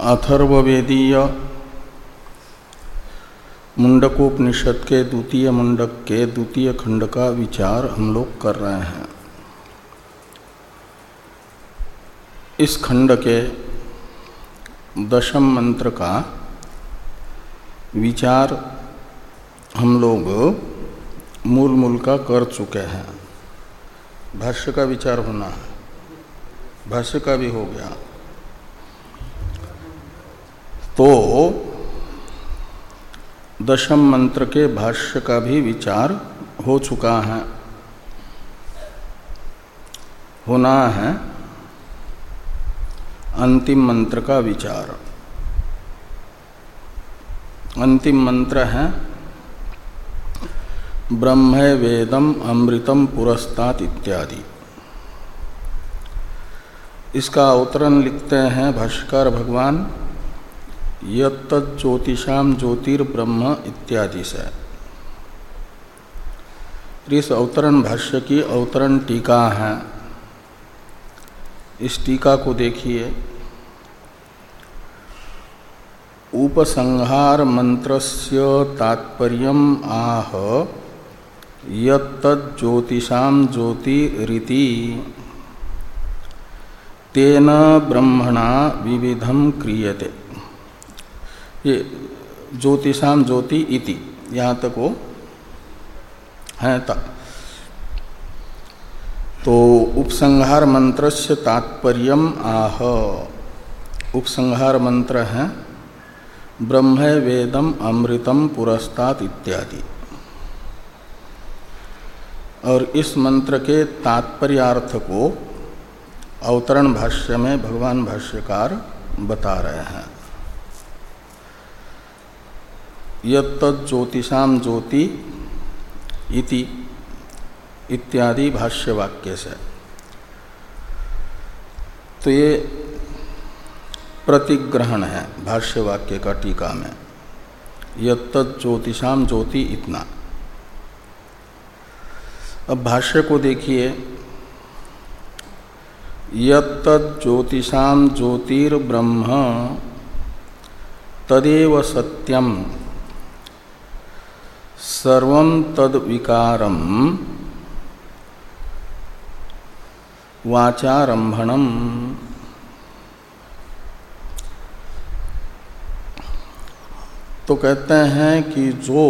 अथर्ववेदीय मुंडकोपनिषद के द्वितीय मुंडक के द्वितीय खंड का विचार हम लोग कर रहे हैं। इस खंड के दशम मंत्र का विचार हम लोग मूल मूल का कर चुके हैं। भाष्य का विचार होना है। भाष्य का भी हो गया। तो दशम मंत्र के भाष्य का भी विचार हो चुका है, होना है अंतिम मंत्र का विचार। अंतिम मंत्र है, ब्रह्म वेदम अमृतम पुरस्तात इत्यादि। इसका अवतरण लिखते हैं भाष्कर भगवान यज्योतिषाम ज्योतिर्ब्रह्म इत्यादि से। इस अवतरण भाष्य की अवतरण टीका है। इस टीका को देखिए। उपसंहार मंत्रस्य तात्पर्य आह यज्योतिषा ज्योतिरिति। तेन ब्रह्मणा विविधम क्रियते। ये ज्योतिषाम ज्योति इति, यहाँ तक वो है ता। तो उपसंहार मंत्र से तात्पर्य आह। उपसंहार मंत्र है, ब्रह्म, वेदम, अमृतम, पुरस्तात इत्यादि। और इस मंत्र के तात्पर्यार्थ को अवतरण भाष्य में भगवान भाष्यकार बता रहे हैं। यज्योतिषा ज्योति इति इत्यादि भाष्य वाक्य से। तो ये प्रतिग्रहण है भाष्य वाक्य का टीका में। यज्योतिषा ज्योति इतना। अब भाष्य को देखिए। यज्योतिषा ज्योतिर्ब्रह्म तदेव सत्यम। सर्व तद विकारम वाचारंभणम तो कहते हैं कि जो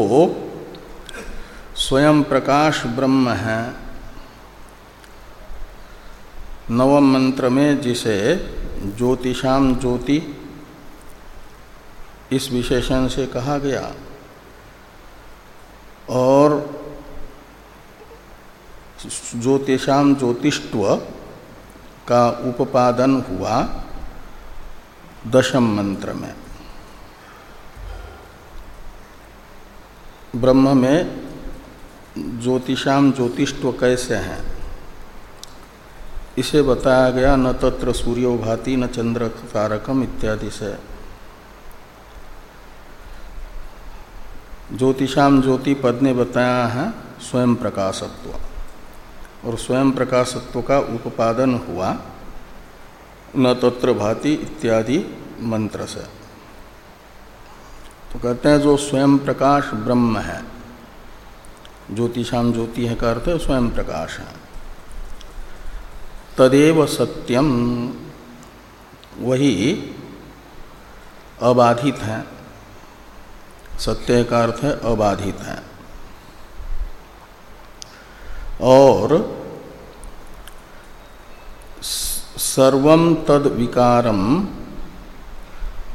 स्वयं प्रकाश ब्रह्म है, नवम मंत्र में जिसे ज्योतिषाम ज्योति, इस विशेषण से कहा गया। और ज्योतिषाम ज्योतिष्व का उपादन हुआ दशम मंत्र में। ब्रह्म में ज्योतिषाम ज्योतिष्व कैसे हैं? इसे बताया गया न तत्र सूर्यो भाति न चंद्र तारकम इत्यादि से। ज्योतिषाम ज्योति पद ने बताया है, स्वयं प्रकाशत्व। और स्वयं प्रकाशत्व का उपादन हुआ, न तत्र भाति इत्यादि मंत्र से। तो कहते हैं जो स्वयं प्रकाश ब्रह्म है ज्योतिषाम ज्योति है का अर्थ स्वयं प्रकाश है। तदेव सत्यम वही अबाधित है। सत्य का अर्थ है अबाधित है। और सर्वम तद विकारम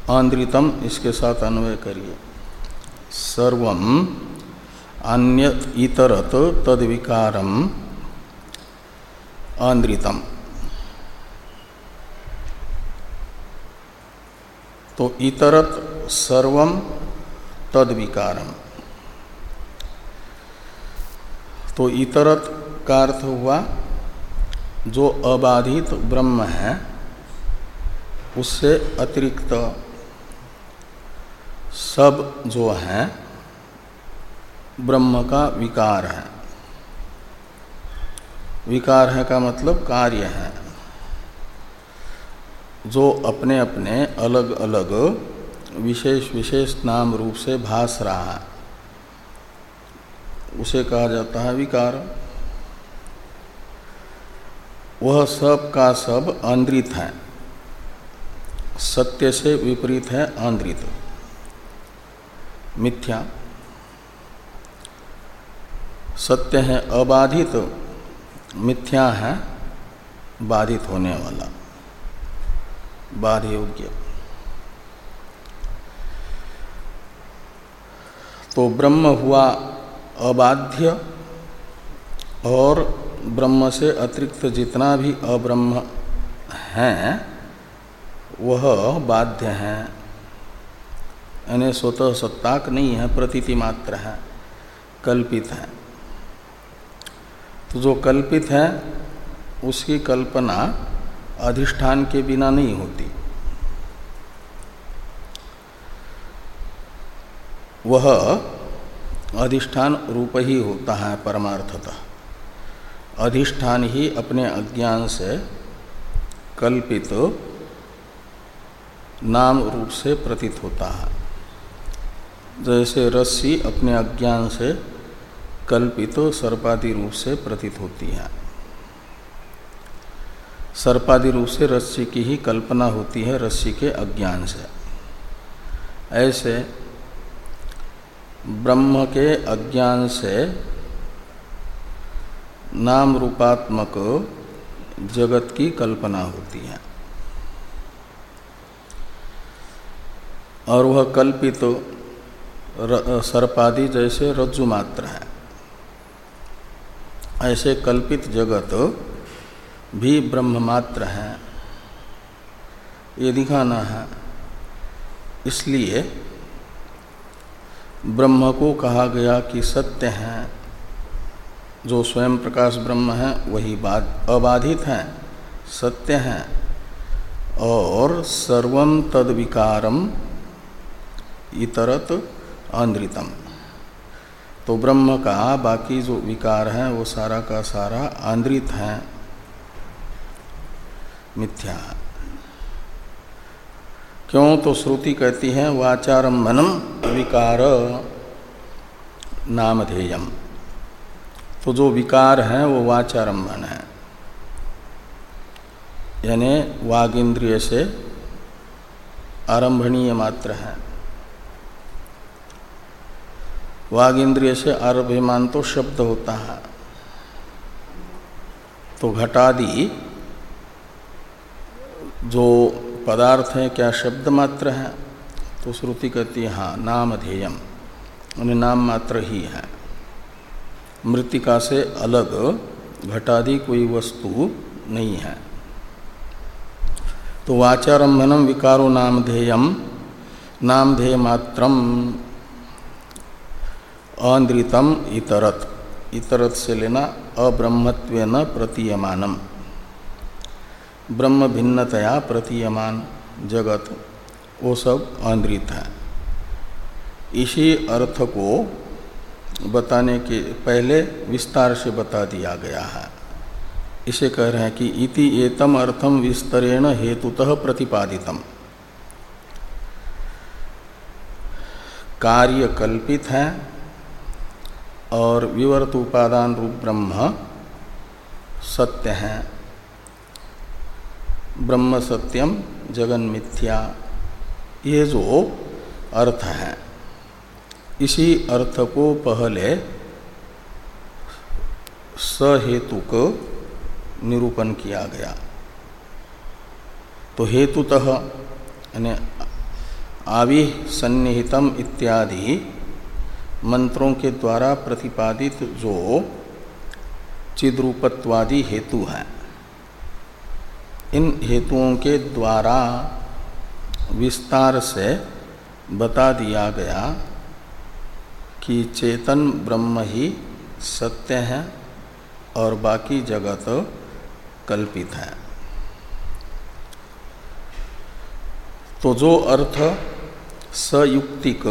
आंद्रितम, इसके साथ अन्वय करिए। सर्वम अन्य इतरत तद विकारम आंद्रितम। तो इतरत सर्वम तद विकारम तो इतरत का अर्थ हुआ, जो अबाधित ब्रह्म है, उससे अतिरिक्त सब जो है, ब्रह्म का विकार है। विकार है का मतलब कार्य है। जो अपने अपने अलग अलग विशेष विशेष नाम रूप से भास रहा है। उसे कहा जाता है विकार। वह सब का सब आंद्रित है। सत्य से विपरीत है आंद्रित। मिथ्या। सत्य है अबाधित। मिथ्या है बाधित होने वाला। बाध योग्य तो ब्रह्म हुआ अबाध्य और ब्रह्म से अतिरिक्त जितना भी अब्रह्म हैं, वह बाध्य हैं। यानी स्वतः सत्ताक नहीं है, प्रतीति मात्र है, कल्पित है। तो जो कल्पित है, उसकी कल्पना अधिष्ठान के बिना नहीं होती। वह अधिष्ठान रूप ही होता है परमार्थतः। अधिष्ठान ही अपने अज्ञान से कल्पित नाम रूप से प्रतीत होता है। जैसे रस्सी अपने अज्ञान से कल्पित सर्पादि रूप से प्रतीत होती है। सर्पादि रूप से रस्सी की ही कल्पना होती है रस्सी के अज्ञान से। ऐसे ब्रह्म के अज्ञान से नाम रूपात्मक जगत की कल्पना होती है। और वह कल्पित तो सर्पादि जैसे रज्जु मात्र है। ऐसे कल्पित जगत भी ब्रह्म मात्र है। ये दिखाना है। इसलिए ब्रह्म को कहा गया कि सत्य है। जो स्वयं प्रकाश ब्रह्म है, वही अबाधित है, सत्य है। और सर्व तद विकारम इतरत आंद्रितम। तो ब्रह्म का बाकी जो विकार है, वो सारा का सारा आंद्रित है। मिथ्या। क्यों तो श्रुति कहती है वाचारंभनम विकार नामधेयम। तो जो विकार है, वो वाचारंभन है। यानी वाग इंद्रिय से आरंभणीय मात्र है। वाग इंद्रिय से आरभ्यमान तो शब्द होता है। तो घटादि जो पदार्थ है, क्या शब्द मात्र है? तो श्रुति कहती है हाँ नाम ध्येयम उन्हें नाम मात्र ही है। मृतिका से अलग घटादि कोई वस्तु नहीं है। तो वाचारंभनम विकारो नामधेयम नामधेय मात्रम, आंद्रितम इतरत इतरत से लेना अब्रह्मत्व न प्रतीयमानम। ब्रह्म भिन्नतया प्रतीयमान जगत वो सब आंद्रित हैं। इसी अर्थ को बताने के पहले विस्तार से बता दिया गया है। इसे कह रहे हैं कि इति एतम अर्थम विस्तरेण हेतुतः प्रतिपादितम। कार्य कल्पित है और विवर्त उपादान रूप ब्रह्म सत्य है। ब्रह्म सत्यम जगन मिथ्या ये जो अर्थ है, इसी अर्थ को पहले सहेतुक निरूपण किया गया। तो हेतुतः, यानी आवि सन्निहितम इत्यादि मंत्रों के द्वारा प्रतिपादित जो चिद्रूपत्वादि हेतु है, इन हेतुओं के द्वारा विस्तार से बता दिया गया कि चेतन ब्रह्म ही सत्य है और बाकी जगत कल्पित है। तो जो अर्थ सयुक्तिक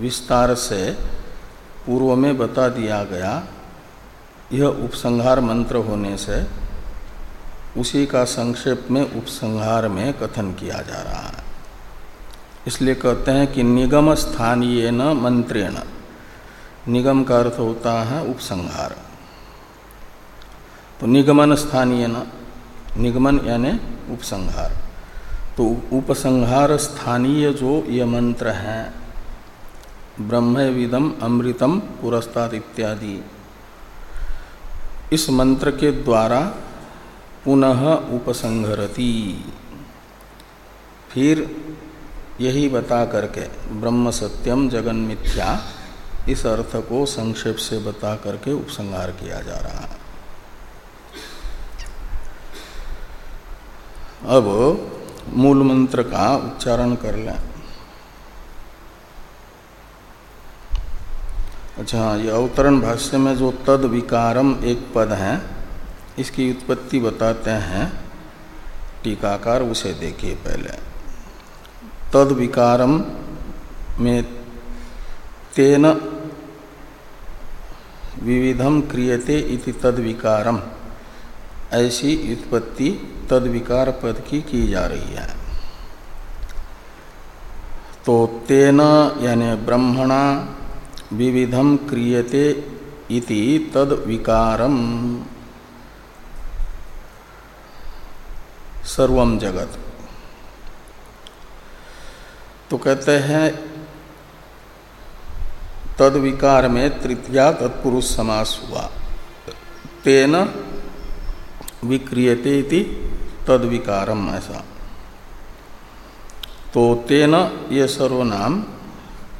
विस्तार से पूर्व में बता दिया गया, यह उपसंहार मंत्र होने से उसी का संक्षेप में उपसंहार में कथन किया जा रहा है। इसलिए कहते हैं कि निगम स्थानीय न मंत्रेण। निगम का अर्थ होता है उपसंहार। तो निगमन स्थानीय न। निगमन यानी उपसंहार। तो उपसंहार स्थानीय जो ये मंत्र हैं ब्रह्म विदम अमृतम, पुरस्ताद इत्यादि, इस मंत्र के द्वारा पुनः उपसंहरती। फिर यही बता करके, ब्रह्म सत्यम जगन मिथ्या, इस अर्थ को संक्षेप से बता करके उपसंहार किया जा रहा है। अब मूल मंत्र का उच्चारण कर लें। अच्छा ये अवतरण भाष्य में जो तद विकारम एक पद है, इसकी उत्पत्ति बताते हैं। टीकाकार उसे देखिए पहले। तद विकारम में तेन विविधम क्रियते इति तद विकारम ऐसी उत्पत्ति तद विकार पद की की जा रही है। तो तेन यानी ब्रह्मणा विविधम क्रियते इति तद विकारम सर्वम जगत। तो कहते हैं तद विकार में तृतीया तत्पुरुष समास हुआ। तेन विक्रियते इति तद विकारम ऐसा। तो तेन ये सर्वनाम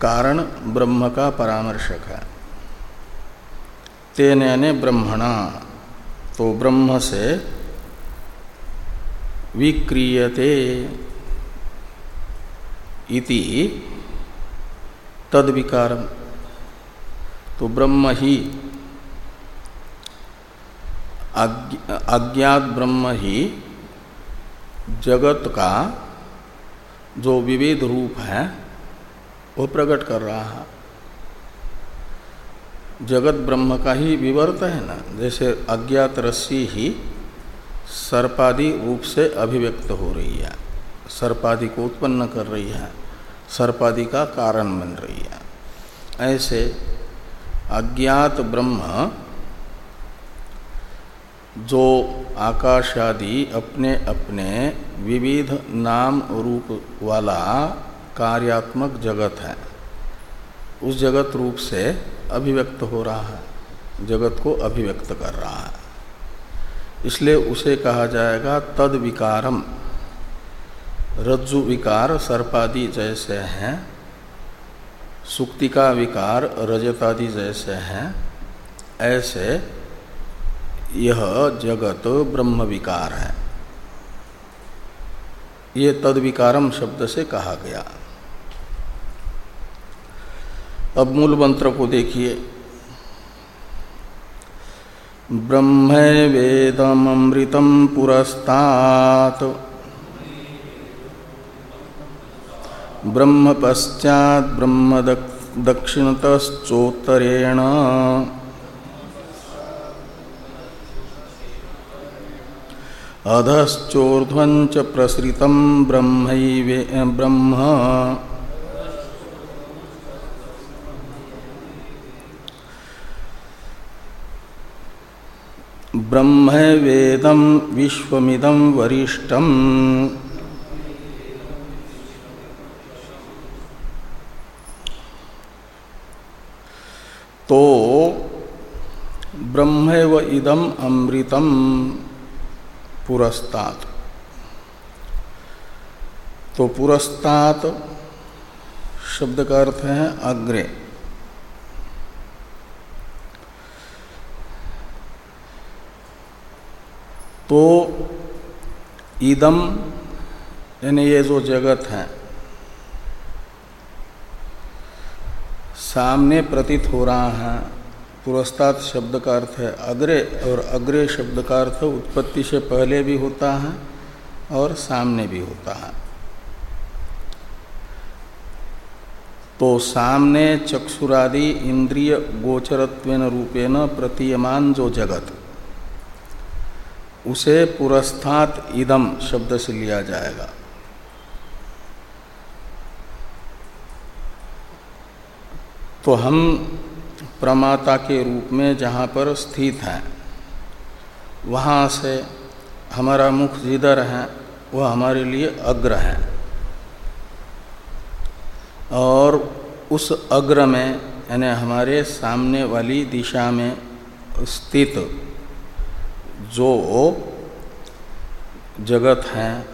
कारण ब्रह्म का परामर्शक है। तेन यानी ब्रह्मणा। तो ब्रह्म से विक्रियते इति तद विकारम तो ब्रह्म ही अज्ञात ब्रह्म ही जगत का जो विविध रूप है, वो प्रकट कर रहा है। जगत ब्रह्म का ही विवर्त है ना? जैसे अज्ञात रस्सी ही सर्पादि रूप से अभिव्यक्त हो रही है। सर्पादि को उत्पन्न कर रही है, सर्पादि का कारण बन रही है। ऐसे अज्ञात ब्रह्म जो आकाश आदि अपने अपने विविध नाम रूप वाला कार्यात्मक जगत है, उस जगत रूप से अभिव्यक्त हो रहा है, जगत को अभिव्यक्त कर रहा है। इसलिए उसे कहा जाएगा तद विकारम रज्जु विकार, सर्पादि जैसे हैं। सुक्ति का विकार, रजतादि जैसे हैं। ऐसे यह जगत ब्रह्म विकार है। ये तद विकारम शब्द से कहा गया। अब मूल मंत्र को देखिए। ब्रह्म वेदमृतम पुरस्तात। ब्रह्म पश्चात ब्रह्म दक्षिणतश्चोत्तरेण। अधश्चोर्ध्वं प्रसृत ब्रह्म ब्रह्म। ब्रह्म वेदम विश्वमिदं वरिष्ठम। तो ब्रह्म व इदम अमृतम पुरस्तात। तो पुरस्तात शब्द का अर्थ है अग्रे। तो ईदम यानी ये जो जगत है सामने प्रतीत हो रहा है। पुरस्तात शब्द का अर्थ है अग्रे और अग्रे शब्द का अर्थ उत्पत्ति से पहले भी होता है और सामने भी होता है। तो सामने चक्षुरादि इंद्रिय गोचरत्वेन रूपेण प्रतीयमान जो जगत, उसे पुरस्थात इदम शब्द से लिया जाएगा। तो हम प्रमाता के रूप में जहाँ पर स्थित हैं, वहाँ से हमारा मुख जिधर है, वह हमारे लिए अग्र है। और उस अग्र में, यानी हमारे सामने वाली दिशा में स्थित जो जगत है,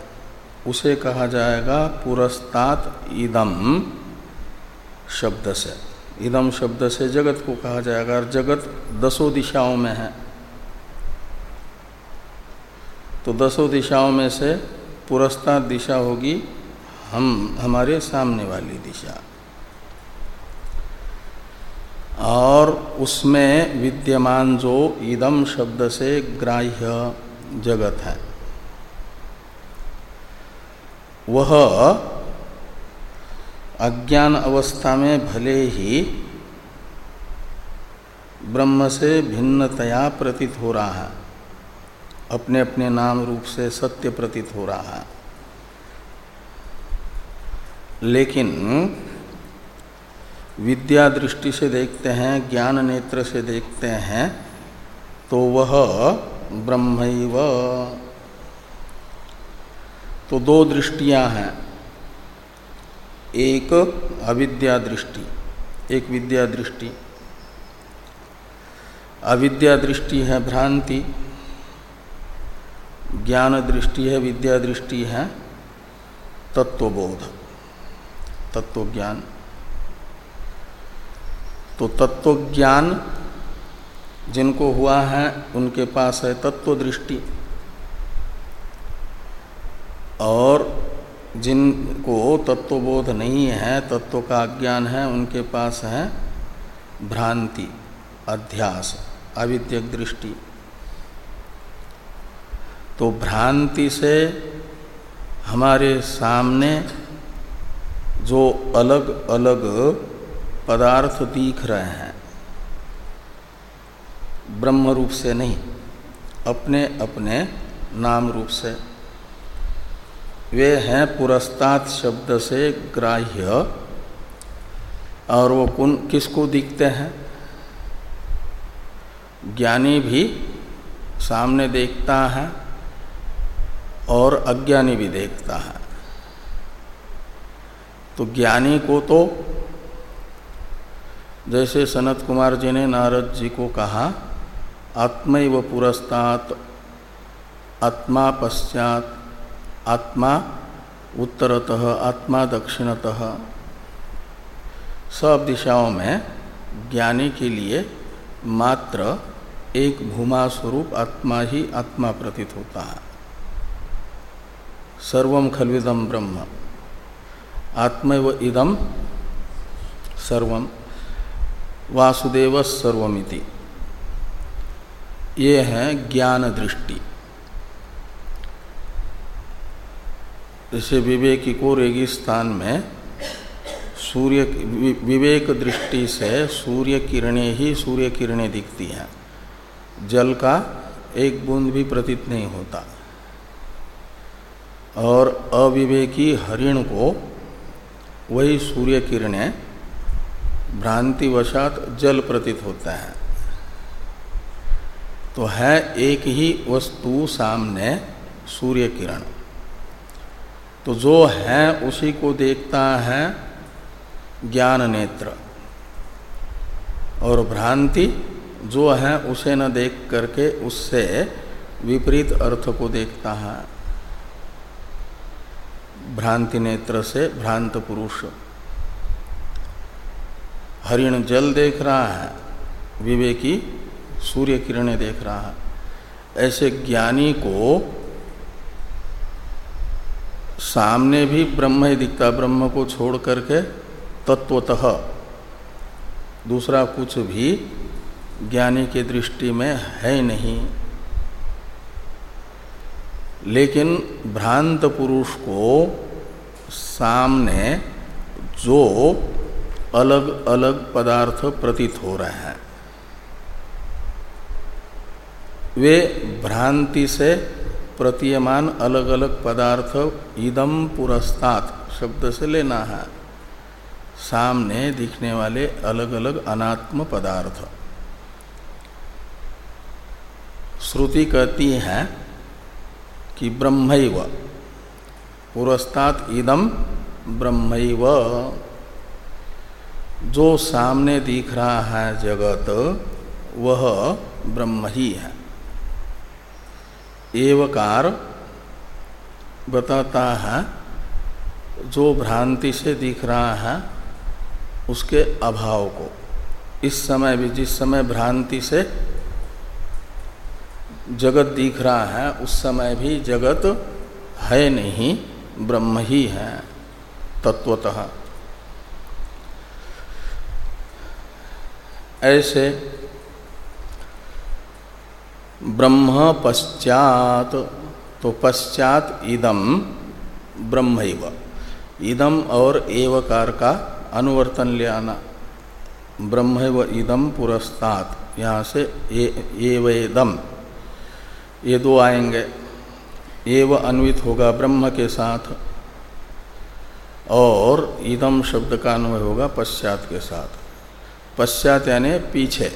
उसे कहा जाएगा पुरस्तात इदम शब्द से। इदम शब्द से जगत को कहा जाएगा, और जगत दसों दिशाओं में है। तो दसों दिशाओं में से पुरस्ता दिशा होगी हम, हमारे सामने वाली दिशा। और उसमें विद्यमान जो इदम शब्द से ग्राह्य जगत है, वह अज्ञान अवस्था में भले ही ब्रह्म से भिन्नतया प्रतीत हो रहा है अपने अपने नाम रूप से सत्य प्रतीत हो रहा है। लेकिन विद्या दृष्टि से देखते हैं, ज्ञान नेत्र से देखते हैं तो वह ब्रह्म तो दो दृष्टियाँ हैं। एक अविद्या दृष्टि एक विद्या दृष्टि अविद्या दृष्टि है भ्रांति ज्ञान दृष्टि है विद्या दृष्टि है तत्वबोध तत्व ज्ञान तो तत्व ज्ञान जिनको हुआ है, उनके पास है तत्व दृष्टि और जिनको तत्वबोध नहीं है, तत्व का ज्ञान है, उनके पास है भ्रांति, अध्यास, अविद्यक दृष्टि। तो भ्रांति से हमारे सामने जो अलग अलग पदार्थ दिख रहे हैं, ब्रह्म रूप से नहीं, अपने अपने नाम रूप से। वे हैं पुरस्तात शब्द से ग्राह्य। और वो कुन, किसको दिखते हैं? ज्ञानी भी सामने देखता है और अज्ञानी भी देखता है। तो ज्ञानी को तो जैसे सनत कुमार जी ने नारद जी को कहा, आत्मैव पुरस्तात, आत्मा पश्चात आत्मा, उत्तरतः आत्मा, दक्षिणतः। सब दिशाओं में ज्ञानी के लिए मात्र एक भूमा स्वरूप आत्मा ही आत्मा प्रतीत होता है। सर्वम खलविदम ब्रह्म। आत्मव इदम सर्वम वासुदेव सर्वमिति। ये है ज्ञान दृष्टि। जैसे विवेकी को रेगिस्तान में। सूर्य विवेक दृष्टि से सूर्य किरणें ही सूर्य किरणें दिखती हैं। जल का एक बूंद भी प्रतीत नहीं होता। और अविवेकी हरिण को वही सूर्य किरणें भ्रांतिवशात जल प्रतीत होता है। तो है एक ही वस्तु सामने सूर्य किरण। तो जो है उसी को देखता है ज्ञान नेत्र। और भ्रांति जो है उसे न देख करके उससे विपरीत अर्थ को देखता है। भ्रांति नेत्र से भ्रांत पुरुष। हरिण जल देख रहा है, विवेकी सूर्य किरणें देख रहा है। ऐसे ज्ञानी को सामने भी ब्रह्म ही दिखता, ब्रह्म को छोड़ करके तत्वतः। दूसरा कुछ भी ज्ञानी के दृष्टि में है नहीं। लेकिन भ्रांत पुरुष को सामने जो अलग अलग पदार्थ प्रतीत हो रहे हैं, वे भ्रांति से प्रतीयमान अलग अलग पदार्थ इदम पुरस्तात शब्द से लेना है। सामने दिखने वाले अलग अलग अनात्म पदार्थ। श्रुति कहती है कि ब्रह्मैव। पुरस्तात इदम ब्रह्मैव। जो सामने दिख रहा है जगत, वह ब्रह्म ही है। एवकार बताता है, जो भ्रांति से दिख रहा है, उसके अभाव को। इस समय भी, जिस समय भ्रांति से जगत दिख रहा है, उस समय भी जगत है नहीं, ब्रह्म ही है, तत्वतः। ऐसे ब्रह्म पश्चात तो पश्चात इदम ब्रह्म इदम और एवकार का अनुवर्तन ले आना ब्रह्म व इदम पुरस्तात, यहाँ से एवेदम ये दो आएँगे। एव अन्वित होगा ब्रह्म के साथ, और इदम शब्द का अन्वय होगा पश्चात के साथ। पश्चात यानी पीछे।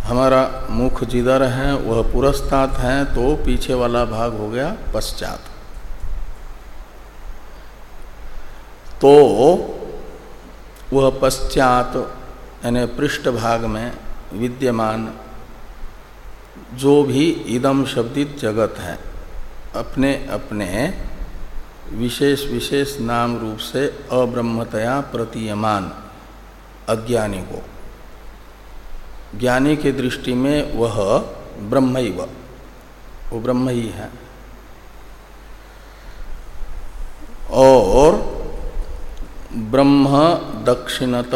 हमारा मुख जिधर है, वह पुरस्तात है तो पीछे वाला भाग हो गया पश्चात। तो वह पश्चात, यानी पृष्ठ भाग में विद्यमान जो भी इदम शब्दित जगत है, अपने अपने विशेष विशेष नाम रूप से अब्रह्मतया प्रतीयमान अज्ञानी को। ज्ञानी के दृष्टि में वह ब्रह्म ही वो ब्रह्म ही है। और ब्रह्म दक्षिणत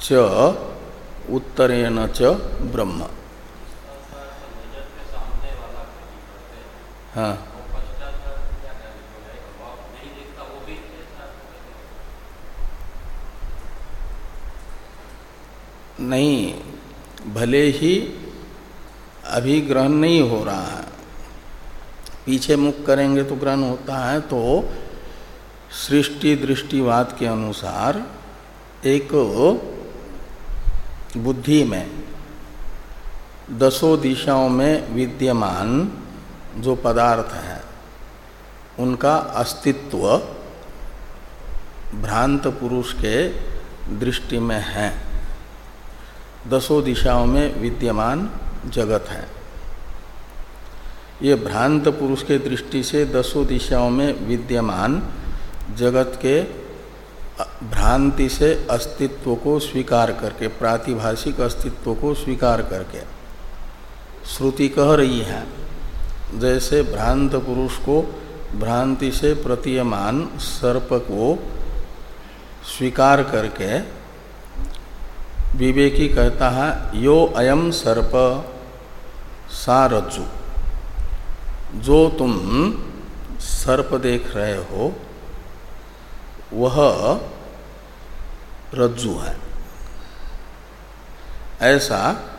च उत्तरेण च ब्रह्म। हाँ। नहीं, भले ही अभी ग्रहण नहीं हो रहा है। पीछे मुख करेंगे तो ग्रहण होता है तो सृष्टि दृष्टिवाद के अनुसार एक बुद्धि में, दसों दिशाओं में विद्यमान जो पदार्थ हैं, उनका अस्तित्व भ्रांत पुरुष के दृष्टि में है। दसों दिशाओं में विद्यमान जगत है। ये भ्रांत पुरुष के दृष्टि से दसों दिशाओं में विद्यमान जगत के भ्रांति से अस्तित्व को स्वीकार करके, प्रातिभाषिक अस्तित्व को स्वीकार करके श्रुति कह रही है, जैसे भ्रांत पुरुष को भ्रांति से प्रतीयमान सर्प को स्वीकार करके विवेकी कहता है, यो अयम सर्प, सा रज्जु। जो तुम सर्प देख रहे हो, वह रज्जु है। ऐसा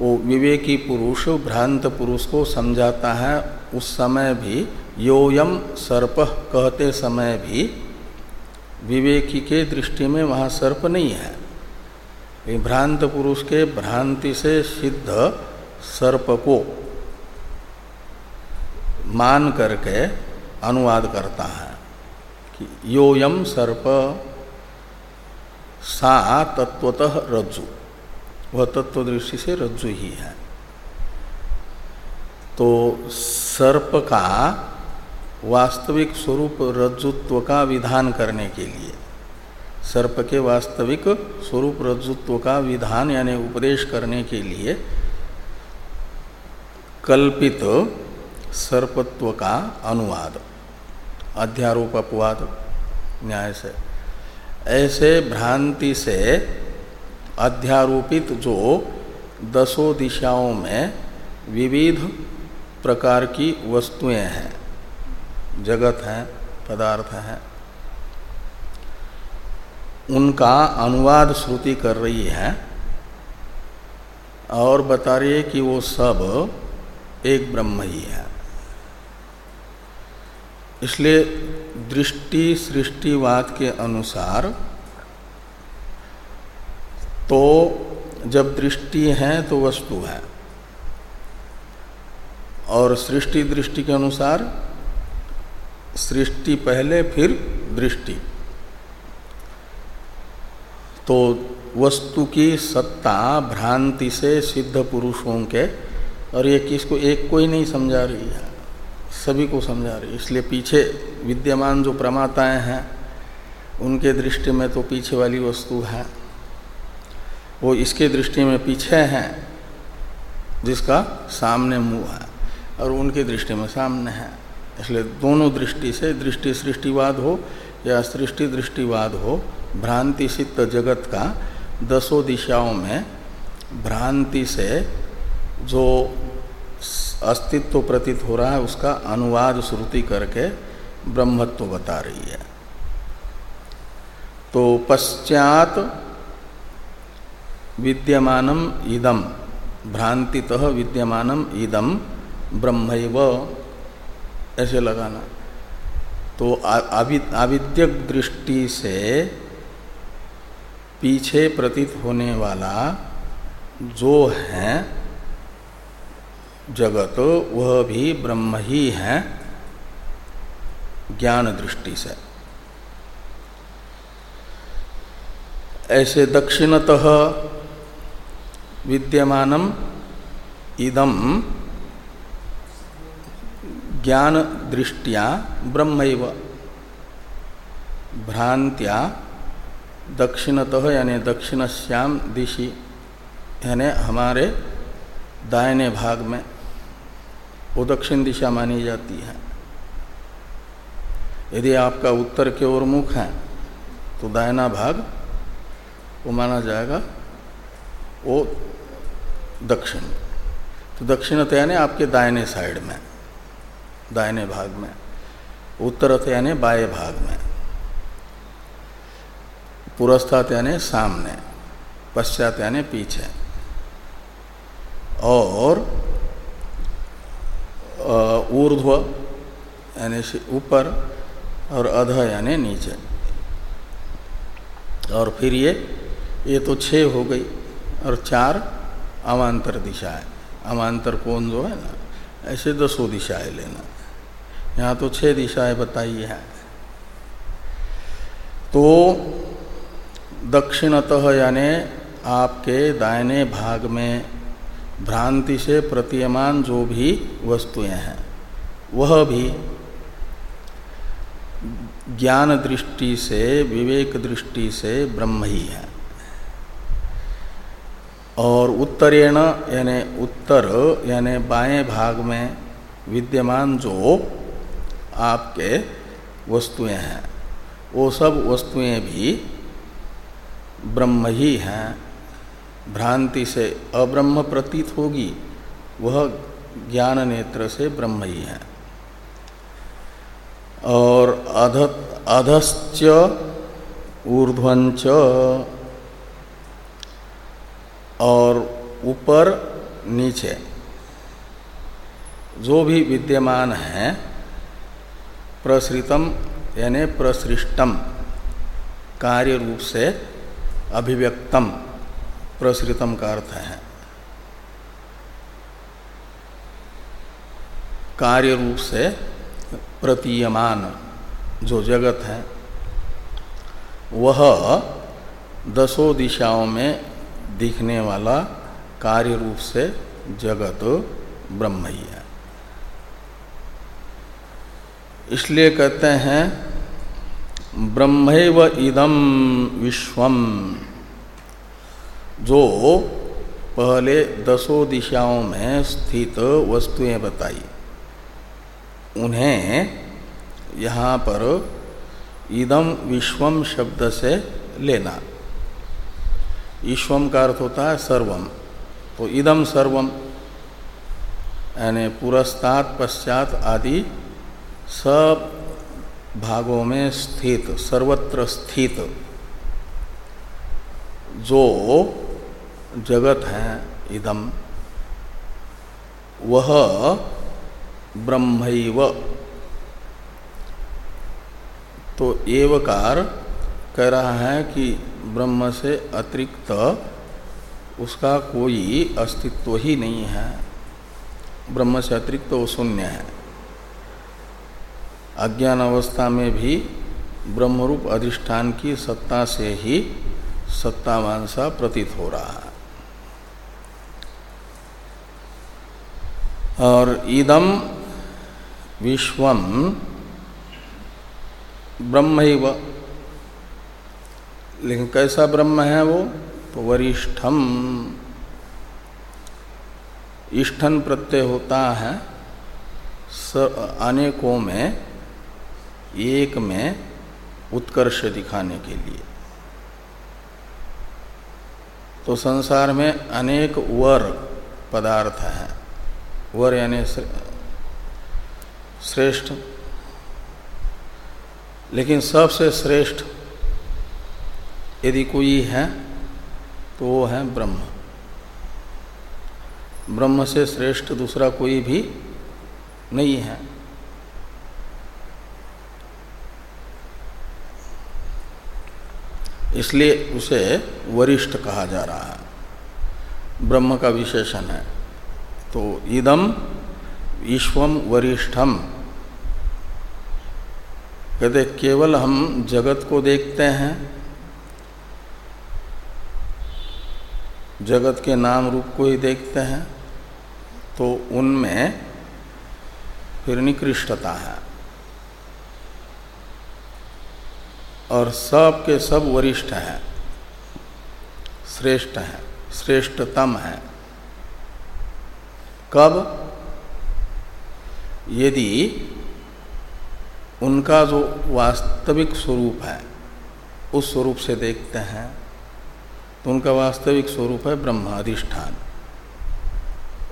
वो विवेकी पुरुष, भ्रांत पुरुष को समझाता है, उस समय भी योयम सर्प कहते समय भी विवेकी के दृष्टि में वहाँ सर्प नहीं है। भ्रांत पुरुष के भ्रांति से सिद्ध सर्प को मान करके अनुवाद करता है कि योयम सर्प सा तत्वतः रज्जु। वह तत्व दृष्टि से रज्जु ही है। तो सर्प का वास्तविक स्वरूप रज्जुत्व का विधान करने के लिए सर्प के वास्तविक स्वरूप रज्जुत्व का विधान यानी उपदेश करने के लिए कल्पित सर्पत्व का अनुवाद, अध्यारोप अपवाद, न्याय से। ऐसे भ्रांति से अध्यारोपित जो दसों दिशाओं में विविध प्रकार की वस्तुएँ हैं, जगत हैं, पदार्थ हैं उनका अनुवाद श्रुति कर रही है और बता रही है कि वो सब एक ब्रह्म ही है। इसलिए दृष्टि सृष्टिवाद के अनुसार तो जब दृष्टि है तो वस्तु है। और सृष्टि दृष्टि के अनुसार सृष्टि पहले फिर दृष्टि। तो वस्तु की सत्ता भ्रांति से सिद्ध पुरुषों के, और ये किसको, एक को ही नहीं समझा रही है। सभी को समझा रही इसलिए पीछे विद्यमान जो प्रमाताएँ हैं, उनके दृष्टि में तो पीछे वाली वस्तु है। वो इसके दृष्टि में पीछे हैं, जिसका सामने मुँह है, और उनकी दृष्टि में सामने है। इसलिए दोनों दृष्टि से दृष्टि सृष्टिवाद हो या सृष्टि दृष्टिवाद हो भ्रांति सिद्ध जगत का दसों दिशाओं में भ्रांति से जो अस्तित्व प्रतीत हो रहा है, उसका अनुवाद श्रुति करके ब्रह्मत्व बता रही है। तो पश्चात विद्यमानम इदम, भ्रांतितः विद्यमानम इदम, ब्रह्मैव, ऐसे लगाना। तो आविद्यक दृष्टि से पीछे प्रतीत होने वाला जो है जगत, वह भी ब्रह्म ही है ज्ञान दृष्टि से। ऐसे दक्षिणतः विद्यमानम इदम ज्ञान दृष्टिया ब्रह्मैव भ्रांत्या दक्षिणतः यानी दक्षिण श्याम दिशि, यानी हमारे दाहिने भाग में, वो दक्षिण दिशा मानी जाती है। यदि आपका उत्तर के ओर मुख है तो दाहिना भाग, वो माना जाएगा, वो दक्षिण। तो दक्षिणत यानी आपके दाहिने साइड में, दाहिने भाग में, उत्तरत यानी बाएँ भाग पुरस्तात यानी सामने पश्चात यानी पीछे। और ऊर्ध्व, यानी ऊपर और अध, यानी नीचे। और फिर ये ये तो छः हो गई, और चार अवान्तर दिशाएँ। अवान्तर कौन जो है ना, ऐसे दसों दिशाएँ लेना। यहाँ तो छह दिशाएँ बताई है। तो दक्षिणतः यानी आपके दाहिने भाग में भ्रांति से प्रतीयमान जो भी वस्तुएँ हैं, वह भी ज्ञान दृष्टि से, विवेक दृष्टि से ब्रह्म ही है। और उत्तरेण यानी उत्तर यानी बाएँ भाग में विद्यमान जो आपके वस्तुएँ हैं, वो सब वस्तुएँ भी ब्रह्म ही हैं। भ्रांति से अब्रह्म प्रतीत होगी, वह ज्ञान नेत्र से ब्रह्म ही है। और अध, अधश्च ऊर्ध्वंच, और ऊपर नीचे। जो भी विद्यमान है, प्रसृतम, यानी प्रसृष्टम, कार्य रूप से अभिव्यक्तम, प्रसृतम का अर्थ है। कार्य रूप से प्रतीयमान जो जगत है, वह दसों दिशाओं में दिखने वाला कार्य रूप से जगत ब्रह्म ही है। इसलिए कहते हैं ब्रह्मैव इदम विश्वम। जो पहले दसों दिशाओं में स्थित वस्तुएँ बताई, उन्हें यहाँ पर इदम विश्वम शब्द से लेना। ईश्वम का अर्थ होता है सर्वम। तो इदम सर्वम, यानी पुरस्तात, पश्चात आदि सब भागों में स्थित, सर्वत्र स्थित जो जगत है इदम वह ब्रह्मैव। तो एवकार कह रहा है कि ब्रह्म से अतिरिक्त उसका कोई अस्तित्व ही नहीं है। ब्रह्म से अतिरिक्त वो शून्य है। अज्ञान अवस्था में भी ब्रह्मरूप अधिष्ठान की सत्ता से ही सत्तावान सा प्रतीत हो रहा है। और इदम विश्वम ब्रह्म ही व लेकिन कैसा ब्रह्म है वो? तो वरिष्ठम इष्ठन प्रत्यय होता है स अनेकों में एक में उत्कर्ष दिखाने के लिए। तो संसार में अनेक वर पदार्थ हैं। वर यानी श्रेष्ठ। लेकिन सबसे श्रेष्ठ यदि कोई है तो वो है ब्रह्म। ब्रह्म से श्रेष्ठ दूसरा कोई भी नहीं है। इसलिए उसे वरिष्ठ कहा जा रहा है। ब्रह्म का विशेषण है। तो इदम विश्वम वरिष्ठम कहते केवल हम जगत को देखते हैं। जगत के नाम रूप को ही देखते हैं। तो उनमें फिर निकृष्टता है। और सब के सब वरिष्ठ हैं, श्रेष्ठ हैं, श्रेष्ठतम हैं। कब? यदि उनका जो वास्तविक स्वरूप है, उस स्वरूप से देखते हैं तो उनका वास्तविक स्वरूप है ब्रह्माधिष्ठान।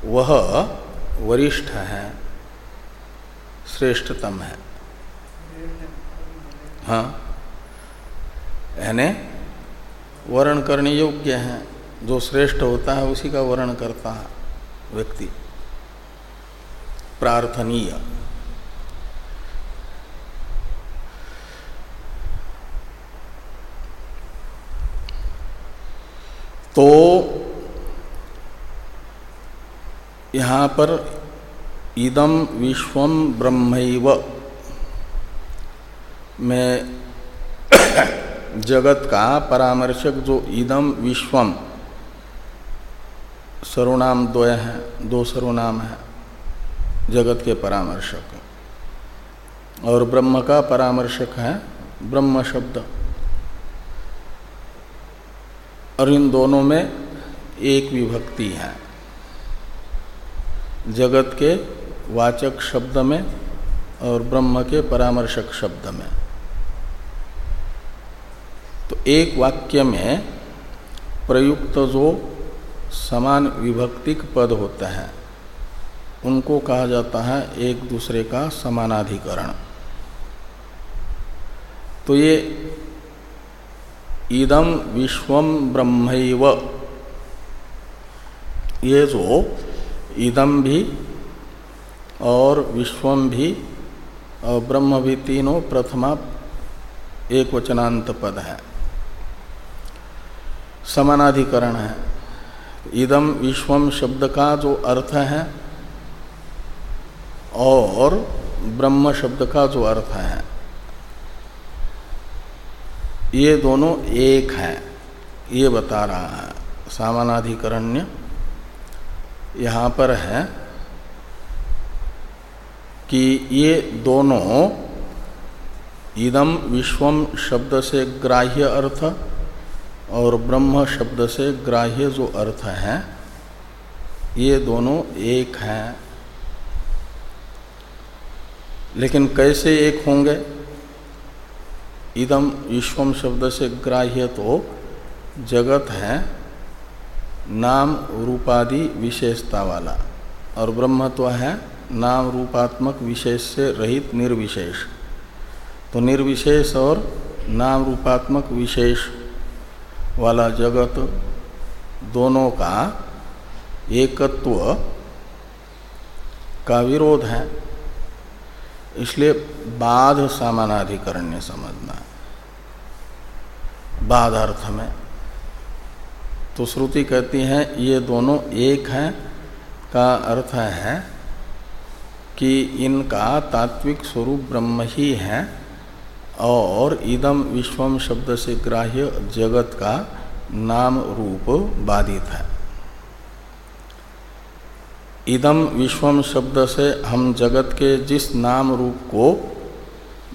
वह वरिष्ठ है, श्रेष्ठतम है। हाँ? यानी वर्ण करने योग्य है, जो श्रेष्ठ होता है, उसी का वर्ण करता है व्यक्ति। प्रार्थनीय। तो यहाँ पर इदम विश्वम ब्रह्मैव। में जगत का परामर्शक जो इदम विश्वम, सर्वनाम द्वय है, दो सर्वनाम है, जगत के परामर्शक और ब्रह्म का परामर्शक है, ब्रह्म शब्द। और इन दोनों में एक विभक्ति है। जगत के वाचक शब्द में और ब्रह्म के परामर्शक शब्द में। तो एक वाक्य में प्रयुक्त जो समान विभक्तिक पद होते हैं। उनको कहा जाता है एक दूसरे का समानाधिकरण। तो ये इदम विश्वम ब्रह्मैव। ये जो इदम भी और विश्वम भी, और ब्रह्म भी तीनों प्रथमा एक वचनांत पद है। समानाधिकरण है। इदम विश्वम शब्द का जो अर्थ है और ब्रह्म शब्द का जो अर्थ है, ये दोनों एक हैं। ये बता रहा है। सामानाधिकरण्य यहाँ पर है कि ये दोनों इदम विश्वम शब्द से ग्राह्य अर्थ और ब्रह्म शब्द से ग्राह्य जो अर्थ है, ये दोनों एक हैं। लेकिन कैसे एक होंगे? इदम विश्वम शब्द से ग्राह्य तो जगत है, नाम रूपादि विशेषता वाला। और ब्रह्मत्व है, नाम रूपात्मक विशेष से रहित निर्विशेष। तो निर्विशेष और नाम रूपात्मक विशेष वाला जगत दोनों का एकत्व का विरोध है। इसलिए बाध सामानाधिकरण्य समझना। बाध अर्थ में तो श्रुति कहती है, ये दोनों एक हैं का अर्थ है कि इनका तात्विक स्वरूप ब्रह्म ही है। और इदम विश्वम शब्द से ग्राह्य जगत का नाम रूप बाधित है। इदम विश्वम शब्द से हम जगत के जिस नाम रूप को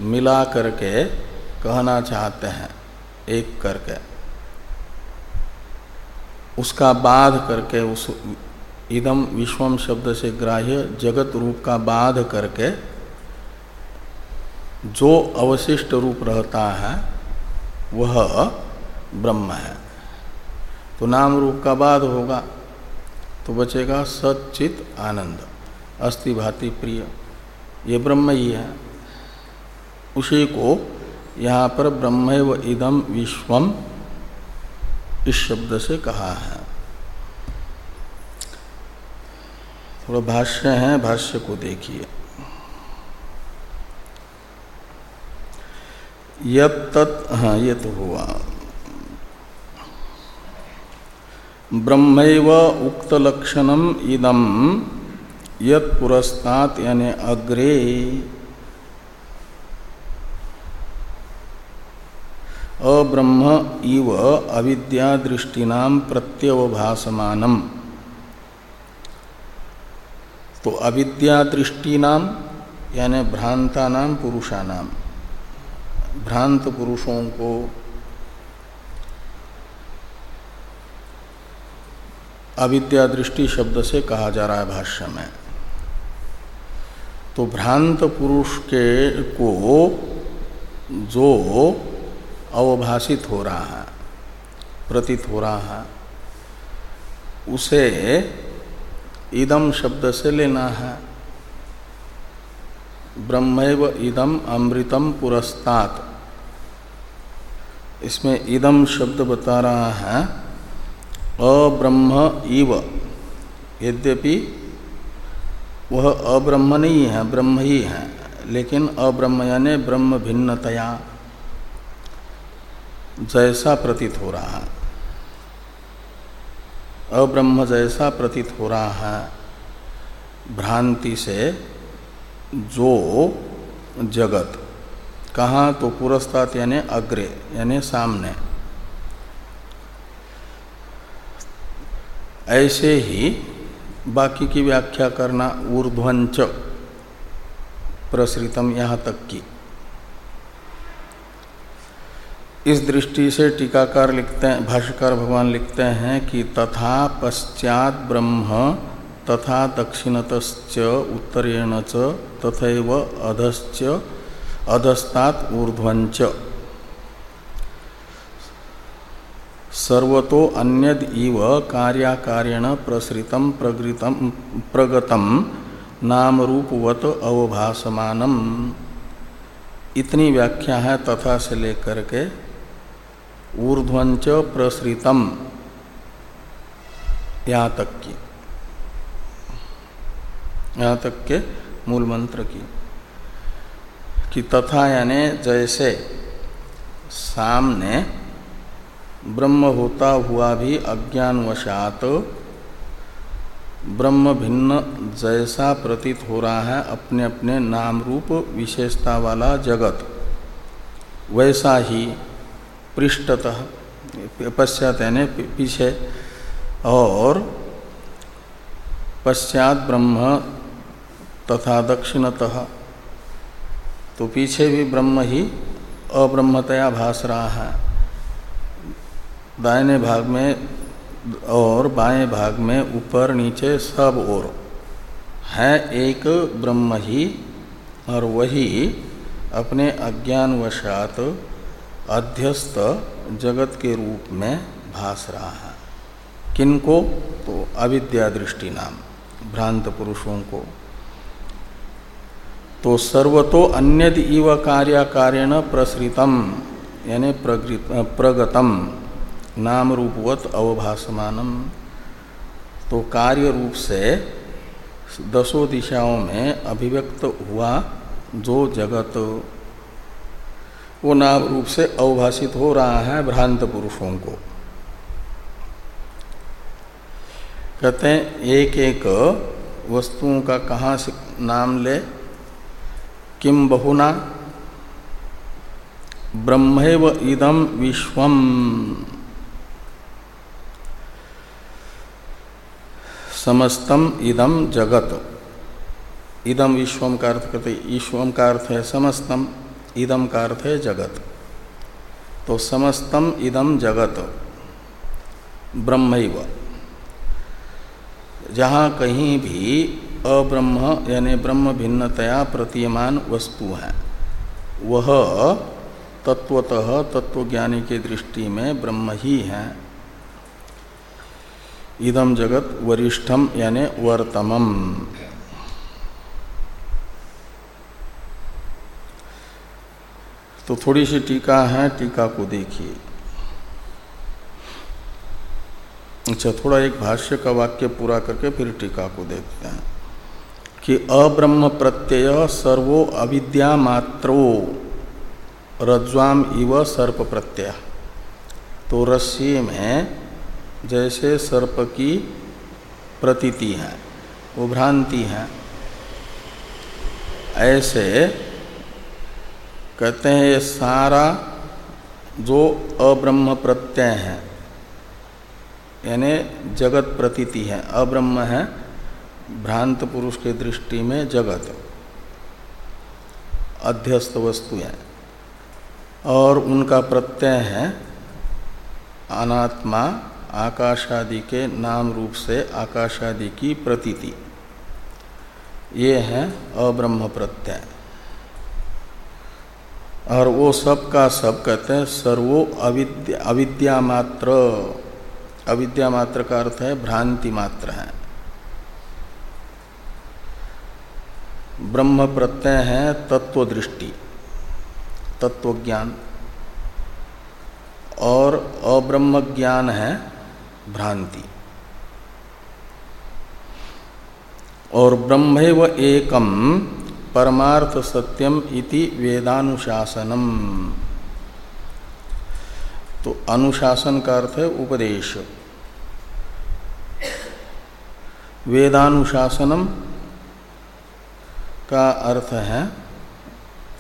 मिला करके कहना चाहते हैं, एक करके, उसका बाध करके, उस इदम विश्वम शब्द से ग्राह्य जगत रूप का बाध करके जो अवशिष्ट रूप रहता है, वह ब्रह्म है। तो नाम रूप का बाद होगा तो बचेगा सचित आनंद, अस्थि भाति प्रिय। ये ब्रह्म ही है। उसी को यहाँ पर ब्रह्म व इदम विश्वम इस शब्द से कहा है। थोड़ा भाष्य है, भाष्य को देखिए। यत तत् हाँ ये तो हुआ। ब्रह्मैव उक्त लक्षणम इदम, यत पुरस्तात यानी अग्रे। अब्रह्म इव अविद्या दृष्टिनाम प्रत्यवभासमानम। तो अविद्या दृष्टिनाम यानी भ्रांता नाम पुरुषा नाम भ्रांत पुरुषों को अविद्या दृष्टि शब्द से कहा जा रहा है भाष्य में। तो भ्रांत पुरुष के को जो अवभाषित हो रहा है, प्रतीत हो रहा है, उसे इदम शब्द से लेना है। ब्रह्मैव इदम अमृतम पुरस्तात। इसमें इदम शब्द बता रहा है, अब्रह्म इव। यद्यपि वह अब्रह्म नहीं है, ब्रह्म ही है, लेकिन अब्रह्म यानी ब्रह्म भिन्नतया जैसा प्रतीत हो रहा है। अब्रह्म जैसा प्रतीत हो रहा है, भ्रांति से जो जगत कहाँ तो पुरस्तात यानी अग्रे, यानी सामने। ऐसे ही बाकी की व्याख्या करना ऊर्ध्वंच, प्रसृतम यहाँ तक की। इस दृष्टि से टीकाकार लिखते हैं, भाष्यकार भगवान लिखते हैं कि तथा पश्चात ब्रह्म, तथा दक्षिणत उत्तरेण च, तथैव अधश्च अधस्तात ऊर्ध्वंच सर्वतो अन्यद इव कार्याकारेण प्रसृतम प्रगृतम प्रगतम नाम रूपवत अवभासमानम। इतनी व्याख्या है तथा से लेकर के ऊर्ध्वंच प्रसृतम यहाँ तक की। यहाँ तक के मूल मंत्र की। कि तथा यानी जैसे सामने ब्रह्म होता हुआ भी अज्ञानवशात ब्रह्म भिन्न जैसा प्रतीत हो रहा है अपने अपने नाम रूप विशेषता वाला जगत। वैसा ही पृष्ठतः, पश्चात यानी पीछे और पश्चात ब्रह्म तथा दक्षिणतः तो पीछे भी ब्रह्म ही अब्रह्मतया भास रहा है। दाहिने भाग में और बाएँ भाग में ऊपर नीचे सब और है एक ब्रह्म ही और वही अपने अज्ञानवशात अध्यस्त जगत के रूप में भास रहा है। किनको? तो अविद्या दृष्टि नाम, भ्रांत पुरुषों को। तो सर्वतो अन्यद इव कार्याकारेण प्रसृतम, यानी प्रगतम नाम रूपवत अवभासमानम। तो कार्य रूप से दसों दिशाओं में अभिव्यक्त हुआ जो जगत। वो नाम रूप से अवभाषित हो रहा है भ्रांत पुरुषों को। कहते हैं एक एक वस्तुओं का कहाँ से नाम ले? किम बहुना? ब्रह्मेव इदम विश्वम। समस्तम इदम जगत। इदम विश्वम का अर्थ करते ईश्वम का अर्थ है समस्तम इदम का अर्थ है जगत। तो समस्तम इदम जगत ब्रह्म जहाँ कहीं भी अब्रह्म, यानी ब्रह्म भिन्नतया प्रतीयमान वस्तु है। वह तत्वतः तत्वज्ञानी के दृष्टि में ब्रह्म ही है। इदम जगत वरिष्ठम यानी वर्तमम। तो थोड़ी सी टीका है, टीका को देखिए। अच्छा थोड़ा एक भाष्य का वाक्य पूरा करके फिर टीका को देखते हैं। कि अब्रह्म प्रत्यय सर्वो अविद्या मात्रो रज्वाम इव सर्प प्रत्यय तो रस्सी में जैसे सर्प की प्रतीति है वो भ्रांति है, ऐसे कहते हैं ये सारा जो अब्रह्म प्रत्यय है, यानी जगत प्रतीति है, अब्रह्म है भ्रांत पुरुष के दृष्टि में जगत अध्यस्त वस्तु है। और उनका प्रत्यय है अनात्मा, आकाशादि के नाम रूप से आकाशादि की प्रतीति। ये है अब्रह्म प्रत्यय। और वो सब का सब कहते हैं सर्वो अविद्या अविद्या मात्र। अविद्या मात्र का अर्थ है भ्रांति मात्र है। ब्रह्म प्रत्यय है तत्व दृष्टि, तत्व ज्ञान। और अब्रह्म ज्ञान है भ्रांति। और ब्रह्म एकम परमार्थ सत्यम इति वेदानुशासनम। तो अनुशासन का अर्थ है उपदेश। वेदानुशासनम का अर्थ है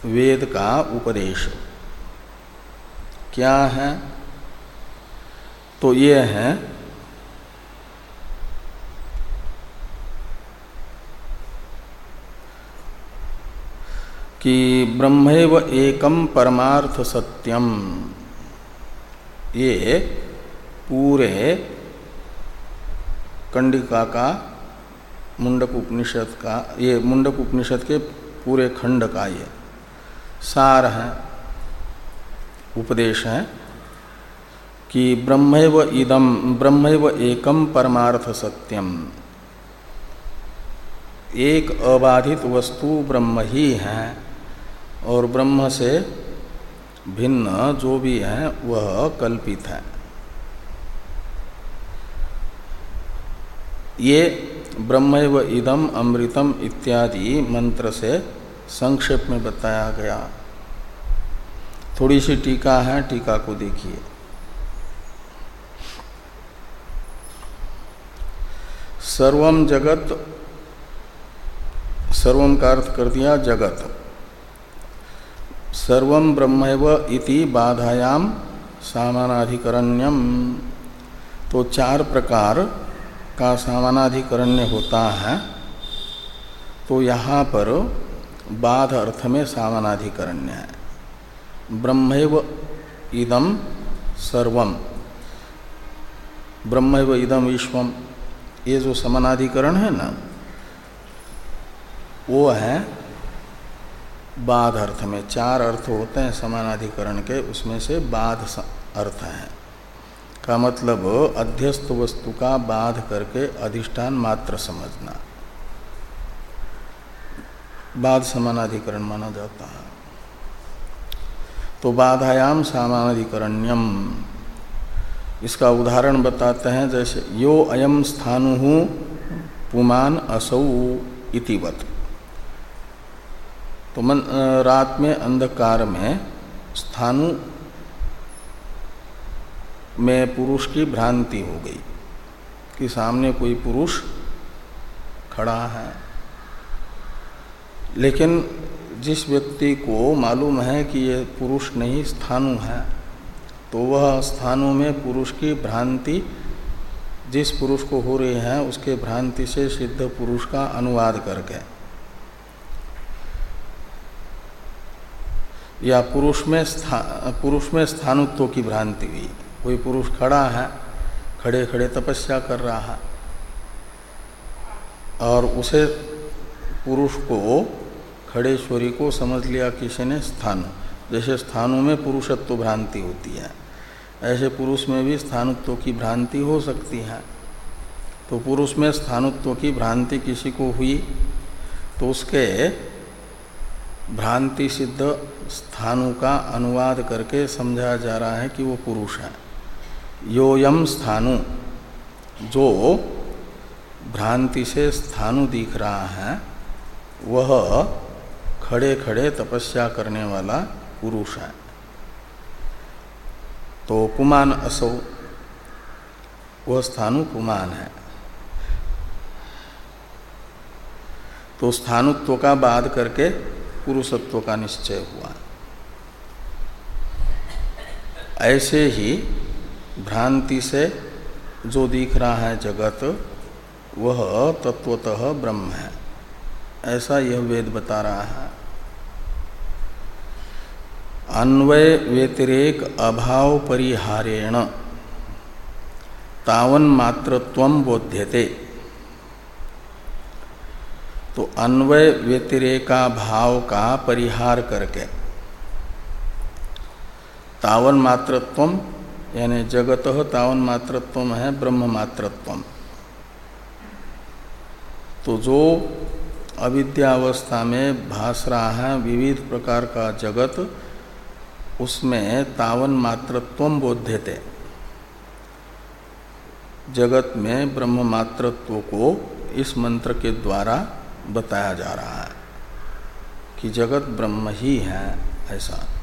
वेद का उपदेश। क्या है? तो ये है कि ब्रह्मैव एकम परमार्थ सत्यम ये पूरे कंडिका का मुंडक उपनिषद का, ये मुंडक उपनिषद के पूरे खंड का ये सार है, उपदेश है कि ब्रह्मैव इदम ब्रह्मैव एकम परमार्थ सत्यम एक अबाधित वस्तु ब्रह्म ही है और ब्रह्म से भिन्न जो भी है, वह कल्पित है। ये ब्रह्म इदम अमृतम इत्यादि मंत्र से संक्षेप में बताया गया। थोड़ी सी टीका है, टीका को देखिए। सर्वम जगत सर्वम का अर्थ कर दिया, जगत। सर्व ब्रह्मैव इति बाधायाम सामानाधिकरण्यम। तो चार प्रकार का सामानाधिकरण्य होता है तो यहाँ पर बाध अर्थ में सामानाधिकरण्य है। ब्रह्मैव इदम सर्वम ब्रह्मैव इदम विश्वम ये जो समानाधिकरण है ना, वो है बाध अर्थ में। चार अर्थ होते हैं समानाधिकरण के, उसमें से बाध अर्थ है। का मतलब अध्यस्त वस्तु का बाध करके अधिष्ठान मात्र समझना। बाध समानाधिकरण माना जाता है। तो बाधायाम समानाधिकरण्यम, इसका उदाहरण बताते हैं, जैसे यो अयम स्थानु पुमान असौ इतिवत तो मन, रात में अंधकार में स्थानु में पुरुष की भ्रांति हो गई कि सामने कोई पुरुष खड़ा है। लेकिन जिस व्यक्ति को मालूम है कि ये पुरुष नहीं, स्थानु है तो वह स्थानों में पुरुष की भ्रांति, जिस पुरुष को हो रही है, उसके भ्रांति से सिद्ध पुरुष का अनुवाद करके। या पुरुष में स्था, पुरुष में स्थानुत्व की भ्रांति हुई। कोई पुरुष खड़ा है, खड़े खड़े तपस्या कर रहा है, और उसे पुरुष को खड़ेश्वरी को समझ लिया किसी ने स्थान, जैसे स्थानों में पुरुषत्व भ्रांति होती है, ऐसे पुरुष में भी स्थानुत्व की भ्रांति हो सकती है। तो पुरुष में स्थानुत्व की भ्रांति किसी को हुई तो उसके भ्रांति सिद्ध स्थानों का अनुवाद करके समझा जा रहा है कि वो पुरुष है। योयम स्थानु। जो भ्रांति से स्थानु दिख रहा है, वह खड़े खड़े तपस्या करने वाला पुरुष है। तो पुमान असौ, वह स्थानु पुमान है। तो स्थानुत्व का बाद करके पुरुषत्व का निश्चय हुआ। ऐसे ही भ्रांति से जो दिख रहा है जगत, वह तत्वतः ब्रह्म है। ऐसा यह वेद बता रहा है। अन्वय व्यतिरेक अभाव परिहारेण, तावन मात्रत्व बोध्यते। तो अन्वय व्यतिरेका भाव का परिहार करके, तावन मात्रत्व यानी जगत तावन मात्रत्व है, ब्रह्म मात्रत्व तो जो अविद्यावस्था में भास रहा है, विविध प्रकार का जगत, उसमें तावन मात्रत्व बोध्यते। जगत में ब्रह्म मात्रत्व को इस मंत्र के द्वारा बताया जा रहा है कि जगत ब्रह्म ही है, ऐसा।